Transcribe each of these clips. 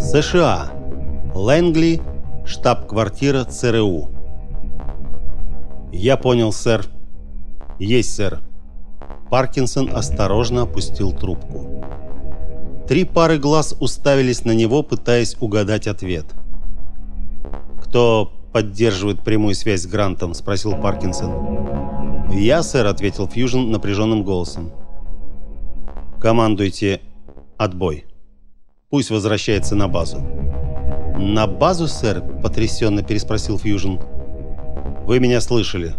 США. Лэнгли, штаб-квартира ЦРУ. «Я понял, сэр». «Есть, сэр». Паркинсон осторожно опустил трубку. Три пары глаз уставились на него, пытаясь угадать ответ. «Кто поддерживает прямую связь с Грантом?» – спросил Паркинсон. «Я, сэр», – ответил Фьюжн напряженным голосом. «Командуйте. Отбой. Пусть возвращается на базу». «На базу, сэр?» – потрясенно переспросил Фьюжн. «Вы меня слышали.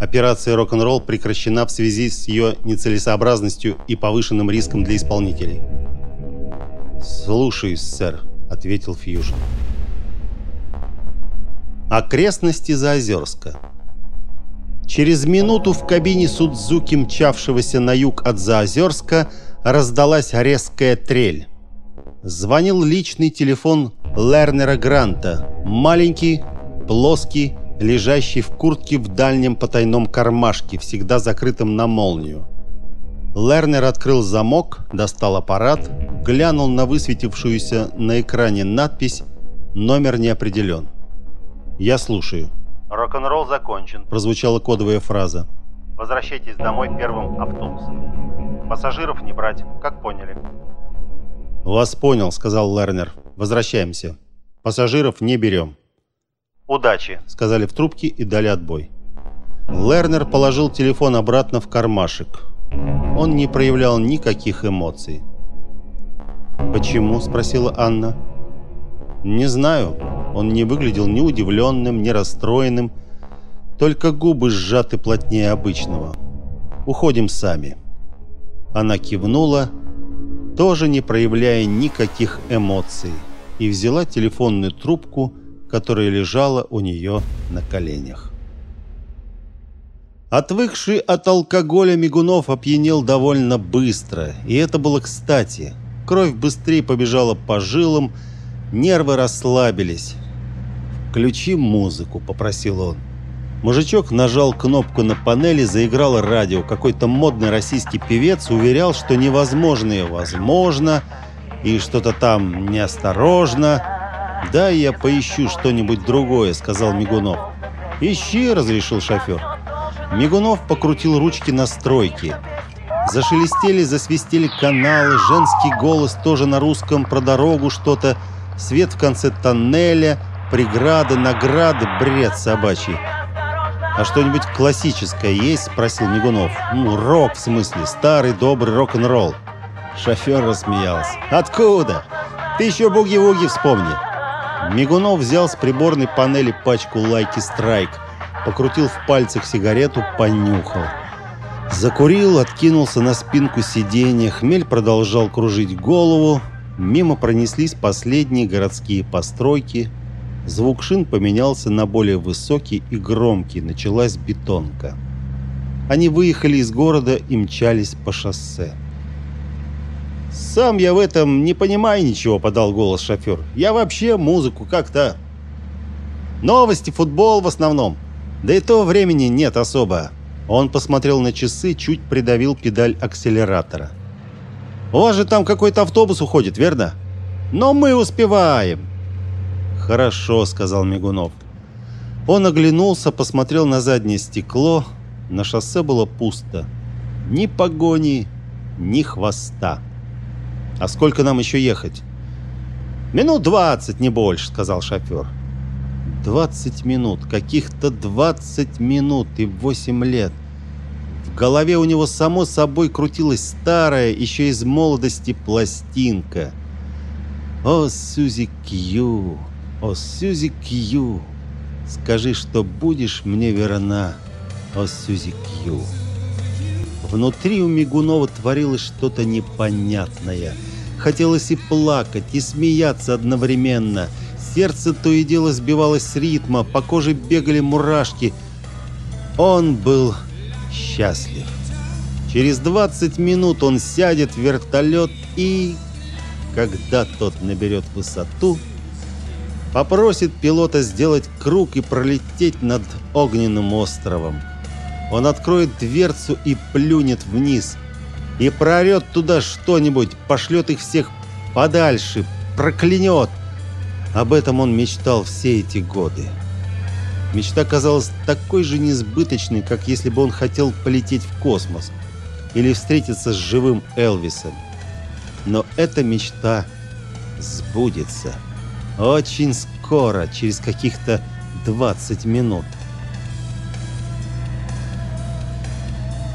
Операция «Рок-н-ролл» прекращена в связи с ее нецелесообразностью и повышенным риском для исполнителей». «Слушаюсь, сэр», — ответил Фьюжн. Окрестности Заозерска. Через минуту в кабине Судзуки, мчавшегося на юг от Заозерска, раздалась резкая трель. Звонил личный телефон Лернера Гранта, маленький, плоский, лежащий в куртке в дальнем потайном кармашке, всегда закрытом на молнию. Лернер открыл замок, достал аппарат, глянул на высветившуюся на экране надпись «Номер не определен». «Я слушаю». «Рок-н-ролл закончен», – прозвучала кодовая фраза. «Возвращайтесь домой первым автобусом. Пассажиров не брать, как поняли». «Вас понял», – сказал Лернер. «Возвращаемся. Пассажиров не берем». «Удачи», — сказали в трубке и дали отбой. Лернер положил телефон обратно в кармашек. Он не проявлял никаких эмоций. «Почему?» — спросила Анна. «Не знаю. Он не выглядел ни удивленным, ни расстроенным. Только губы сжаты плотнее обычного. Уходим сами». Она кивнула, тоже не проявляя никаких эмоций, и взяла телефонную трубку, которая лежала у нее на коленях. Отвыкший от алкоголя Мигунов опьянел довольно быстро, и это было кстати. Кровь быстрее побежала по жилам, нервы расслабились. «Включи музыку», — попросил он. Мужичок нажал кнопку на панели, заиграло радио. Какой-то модный российский певец уверял, что невозможное возможно, и что-то там неосторожно. «Да, я поищу что-нибудь другое», — сказал Мигунов. «Ищи», — разрешил шофер. Мигунов покрутил ручки настройки. Зашелестели, засвистели каналы, женский голос тоже на русском, про дорогу что-то, свет в конце тоннеля, преграды, награды, бред собачий. «А что-нибудь классическое есть?» – спросил Мигунов. «Ну, рок, в смысле, старый добрый рок-н-ролл». Шофер рассмеялся. «Откуда? Ты еще буги-вуги вспомни». Мигунов взял с приборной панели пачку «Лайки Страйк», покрутил в пальцах сигарету, понюхал. Закурил, откинулся на спинку сиденья, хмель продолжал кружить голову. Мимо пронеслись последние городские постройки. Звук шин поменялся на более высокий и громкий, началась бетонка. Они выехали из города и мчались по шоссе. «Сам я в этом не понимаю ничего», — подал голос шофер. «Я вообще музыку как-то...» «Новости, футбол в основном. Да и то времени нет особо». Он посмотрел на часы, чуть придавил педаль акселератора. «У вас же там какой-то автобус уходит, верно?» «Но мы успеваем». «Хорошо», — сказал Мигунов. Он оглянулся, посмотрел на заднее стекло. На шоссе было пусто. Ни погони, ни хвоста. «А сколько нам еще ехать?» «Минут двадцать, не больше», — сказал шофер. «Двадцать минут, каких-то двадцать минут и восемь лет». В голове у него само собой крутилась старая, еще из молодости, пластинка. «О, Сюзи Кью, о, Сюзи Кью, скажи, что будешь мне верна, о, Сюзи Кью». Внутри у Мигунова творилось что-то непонятное. Хотелось и плакать, и смеяться одновременно. Сердце то и дело сбивалось с ритма, по коже бегали мурашки. Он был счастлив. Через 20 минут он сядет в вертолет и, когда тот наберет высоту, попросит пилота сделать круг и пролететь над огненным островом. Он откроет дверцу и плюнет вниз. И проорет туда что-нибудь, пошлет их всех подальше, проклянет. Об этом он мечтал все эти годы. Мечта казалась такой же несбыточной, как если бы он хотел полететь в космос или встретиться с живым Элвисом. Но эта мечта сбудется. Очень скоро, через каких-то 20 минут.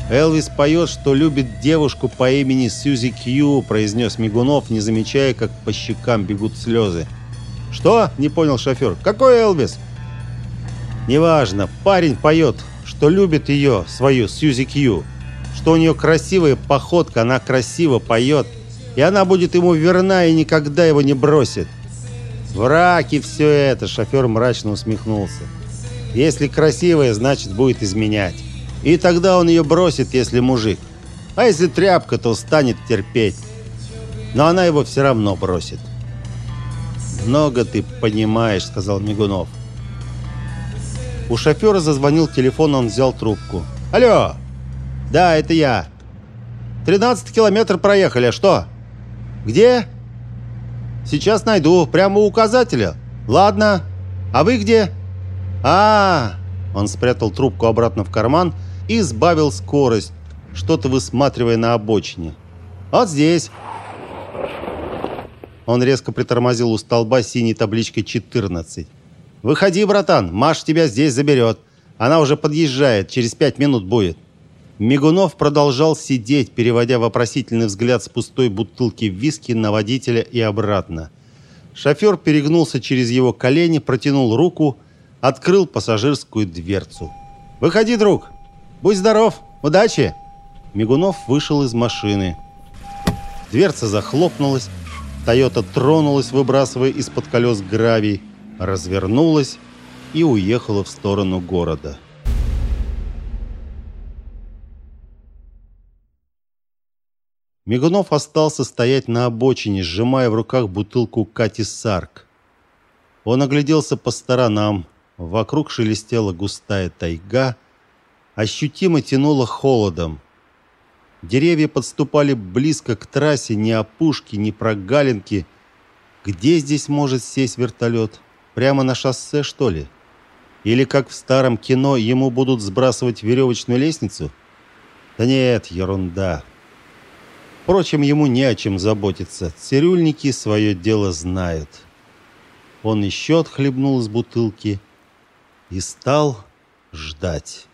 «Элвис поет, что любит девушку по имени Сьюзи Кью», произнес Мигунов, не замечая, как по щекам бегут слезы. «Что?» — не понял шофер. «Какой Элвис?» «Неважно. Парень поет, что любит ее, свою Сьюзи Кью. Что у нее красивая походка, она красиво поет. И она будет ему верна и никогда его не бросит». «Враки все это!» — шофер мрачно усмехнулся. «Если красивая, значит, будет изменять». И тогда он ее бросит, если мужик. А если тряпка, то станет терпеть. Но она его все равно бросит. «Много ты понимаешь», — сказал Мигунов. У шофера зазвонил телефон, он взял трубку. «Алло! Да, это я. 13 километр проехали, а что? Где? Сейчас найду, прямо у указателя. Ладно. А вы где? А, -а, -а Он спрятал трубку обратно в карман и сбавил скорость, что-то высматривая на обочине. «Вот здесь!» Он резко притормозил у столба синей табличкой 14. «Выходи, братан, Маш тебя здесь заберет. Она уже подъезжает, через пять минут будет». Мигунов продолжал сидеть, переводя вопросительный взгляд с пустой бутылки виски на водителя и обратно. Шофер перегнулся через его колени, протянул руку, открыл пассажирскую дверцу. «Выходи, друг!» Будь здоров! Удачи!» Мигунов вышел из машины. Дверца захлопнулась. Тойота тронулась, выбрасывая из-под колес гравий, развернулась и уехала в сторону города. Мигунов остался стоять на обочине, сжимая в руках бутылку Кати Сарк. Он огляделся по сторонам. Вокруг шелестела густая тайга – ощутимо тянуло холодом. Деревья подступали близко к трассе, ни опушки, ни прогалинки. Где здесь может сесть вертолет? Прямо на шоссе, что ли? Или, как в старом кино, ему будут сбрасывать веревочную лестницу? Да нет, ерунда. Впрочем, ему не о чем заботиться. Цирюльники свое дело знают. Он еще отхлебнул из бутылки и стал ждать.